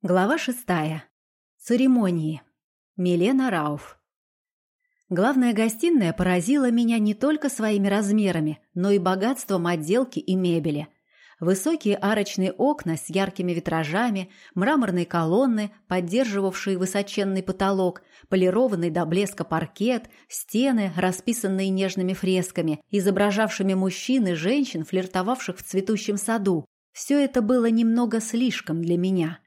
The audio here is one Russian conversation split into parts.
Глава шестая. Церемонии. Милена Рауф. Главная гостиная поразила меня не только своими размерами, но и богатством отделки и мебели. Высокие арочные окна с яркими витражами, мраморные колонны, поддерживавшие высоченный потолок, полированный до блеска паркет, стены, расписанные нежными фресками, изображавшими мужчин и женщин, флиртовавших в цветущем саду. Все это было немного слишком для меня.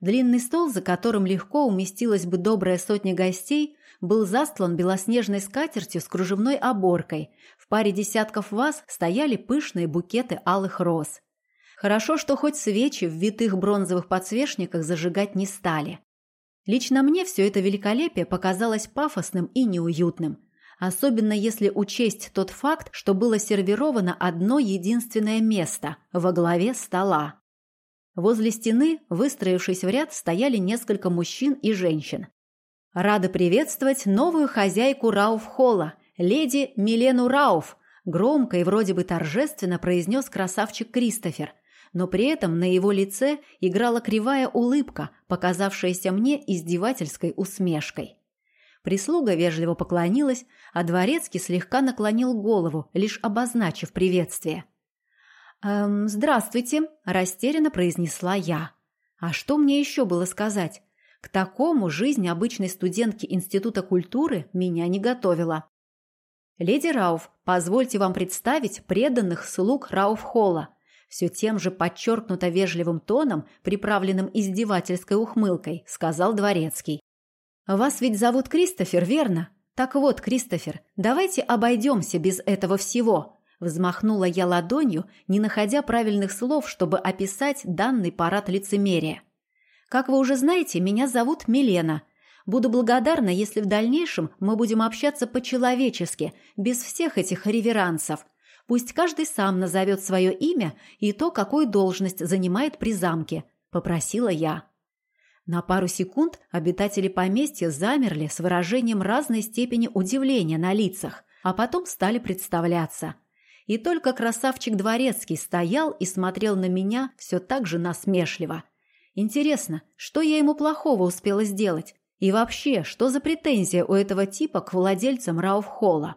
Длинный стол, за которым легко уместилась бы добрая сотня гостей, был застлан белоснежной скатертью с кружевной оборкой. В паре десятков ваз стояли пышные букеты алых роз. Хорошо, что хоть свечи в витых бронзовых подсвечниках зажигать не стали. Лично мне все это великолепие показалось пафосным и неуютным. Особенно если учесть тот факт, что было сервировано одно единственное место – во главе стола. Возле стены, выстроившись в ряд, стояли несколько мужчин и женщин. «Рада приветствовать новую хозяйку Рауф-холла, леди Милену Рауф», громко и вроде бы торжественно произнес красавчик Кристофер, но при этом на его лице играла кривая улыбка, показавшаяся мне издевательской усмешкой. Прислуга вежливо поклонилась, а дворецкий слегка наклонил голову, лишь обозначив приветствие – «Эм, «Здравствуйте», – растерянно произнесла я. А что мне еще было сказать? К такому жизнь обычной студентки Института культуры меня не готовила. «Леди Рауф, позвольте вам представить преданных слуг Рауф-холла», все тем же подчеркнуто вежливым тоном, приправленным издевательской ухмылкой, сказал Дворецкий. «Вас ведь зовут Кристофер, верно? Так вот, Кристофер, давайте обойдемся без этого всего. Взмахнула я ладонью, не находя правильных слов, чтобы описать данный парад лицемерия. «Как вы уже знаете, меня зовут Милена. Буду благодарна, если в дальнейшем мы будем общаться по-человечески, без всех этих реверансов. Пусть каждый сам назовет свое имя и то, какую должность занимает при замке», – попросила я. На пару секунд обитатели поместья замерли с выражением разной степени удивления на лицах, а потом стали представляться – и только красавчик Дворецкий стоял и смотрел на меня все так же насмешливо. Интересно, что я ему плохого успела сделать? И вообще, что за претензия у этого типа к владельцам Рауфхолла?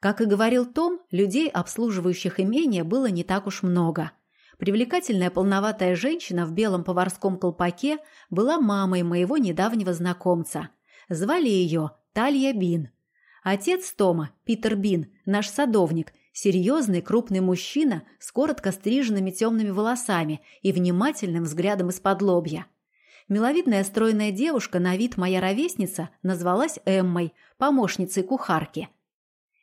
Как и говорил Том, людей, обслуживающих имение, было не так уж много. Привлекательная полноватая женщина в белом поварском колпаке была мамой моего недавнего знакомца. Звали ее Талья Бин. Отец Тома, Питер Бин, наш садовник, Серьезный крупный мужчина с коротко стриженными темными волосами и внимательным взглядом из-под лобья. Миловидная стройная девушка, на вид моя ровесница, назвалась Эммой, помощницей кухарки.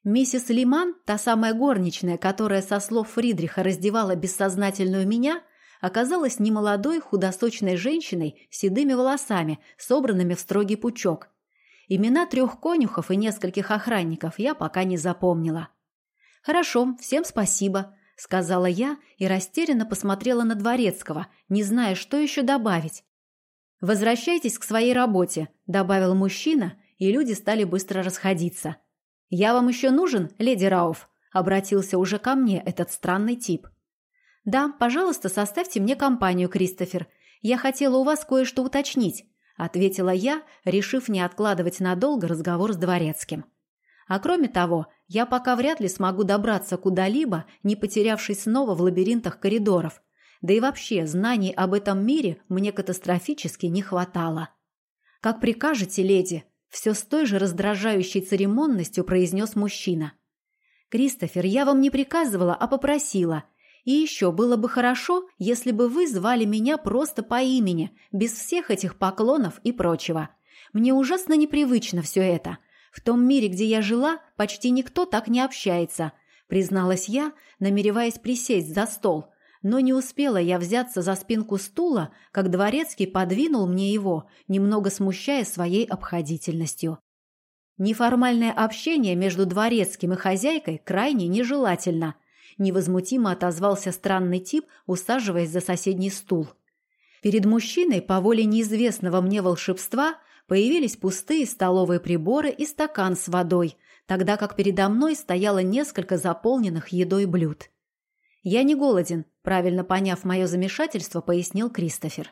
Миссис Лиман, та самая горничная, которая со слов Фридриха раздевала бессознательную меня, оказалась немолодой худосочной женщиной с седыми волосами, собранными в строгий пучок. Имена трех конюхов и нескольких охранников я пока не запомнила. «Хорошо, всем спасибо», — сказала я и растерянно посмотрела на Дворецкого, не зная, что еще добавить. «Возвращайтесь к своей работе», — добавил мужчина, и люди стали быстро расходиться. «Я вам еще нужен, леди Рауф?» — обратился уже ко мне этот странный тип. «Да, пожалуйста, составьте мне компанию, Кристофер. Я хотела у вас кое-что уточнить», — ответила я, решив не откладывать надолго разговор с Дворецким. А кроме того, я пока вряд ли смогу добраться куда-либо, не потерявшись снова в лабиринтах коридоров. Да и вообще, знаний об этом мире мне катастрофически не хватало. «Как прикажете, леди?» – все с той же раздражающей церемонностью произнес мужчина. «Кристофер, я вам не приказывала, а попросила. И еще было бы хорошо, если бы вы звали меня просто по имени, без всех этих поклонов и прочего. Мне ужасно непривычно все это». В том мире, где я жила, почти никто так не общается, призналась я, намереваясь присесть за стол. Но не успела я взяться за спинку стула, как дворецкий подвинул мне его, немного смущая своей обходительностью. Неформальное общение между дворецким и хозяйкой крайне нежелательно. Невозмутимо отозвался странный тип, усаживаясь за соседний стул. Перед мужчиной по воле неизвестного мне волшебства Появились пустые столовые приборы и стакан с водой, тогда как передо мной стояло несколько заполненных едой блюд. «Я не голоден», – правильно поняв мое замешательство, пояснил Кристофер.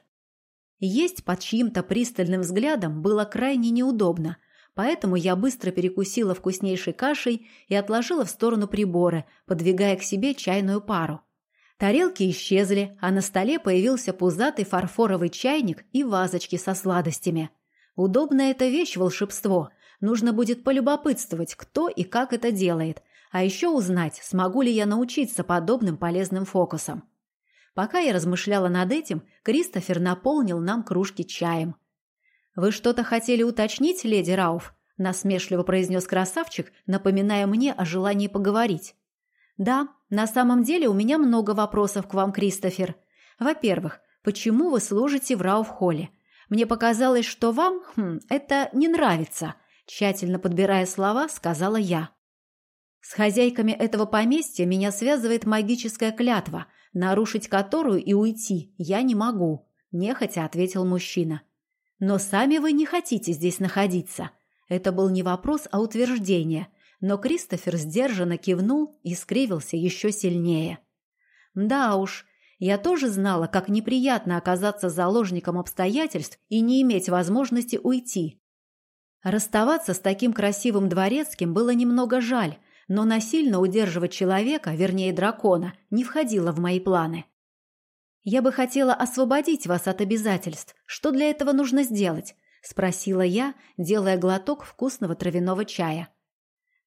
Есть под чьим-то пристальным взглядом было крайне неудобно, поэтому я быстро перекусила вкуснейшей кашей и отложила в сторону приборы, подвигая к себе чайную пару. Тарелки исчезли, а на столе появился пузатый фарфоровый чайник и вазочки со сладостями. Удобная эта вещь волшебство. Нужно будет полюбопытствовать, кто и как это делает, а еще узнать, смогу ли я научиться подобным полезным фокусам. Пока я размышляла над этим, Кристофер наполнил нам кружки чаем. «Вы что-то хотели уточнить, леди Рауф?» – насмешливо произнес красавчик, напоминая мне о желании поговорить. «Да, на самом деле у меня много вопросов к вам, Кристофер. Во-первых, почему вы служите в Рауф-холле? Мне показалось, что вам хм, это не нравится», – тщательно подбирая слова, сказала я. С хозяйками этого поместья меня связывает магическая клятва, нарушить которую и уйти я не могу, нехотя ответил мужчина. Но сами вы не хотите здесь находиться. Это был не вопрос, а утверждение, но Кристофер сдержанно кивнул и скривился еще сильнее. Да уж, я тоже знала, как неприятно оказаться заложником обстоятельств и не иметь возможности уйти. Расставаться с таким красивым дворецким было немного жаль, но насильно удерживать человека, вернее дракона, не входило в мои планы. «Я бы хотела освободить вас от обязательств. Что для этого нужно сделать?» – спросила я, делая глоток вкусного травяного чая.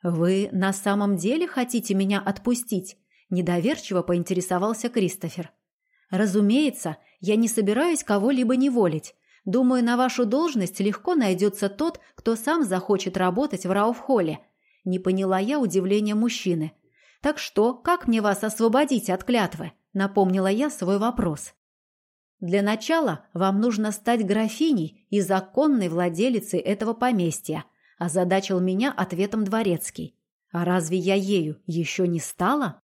«Вы на самом деле хотите меня отпустить?» – недоверчиво поинтересовался Кристофер. «Разумеется, я не собираюсь кого-либо неволить. Думаю, на вашу должность легко найдется тот, кто сам захочет работать в Рауфхолле, не поняла я удивления мужчины. «Так что, как мне вас освободить от клятвы?» – напомнила я свой вопрос. «Для начала вам нужно стать графиней и законной владелицей этого поместья», – озадачил меня ответом дворецкий. «А разве я ею еще не стала?»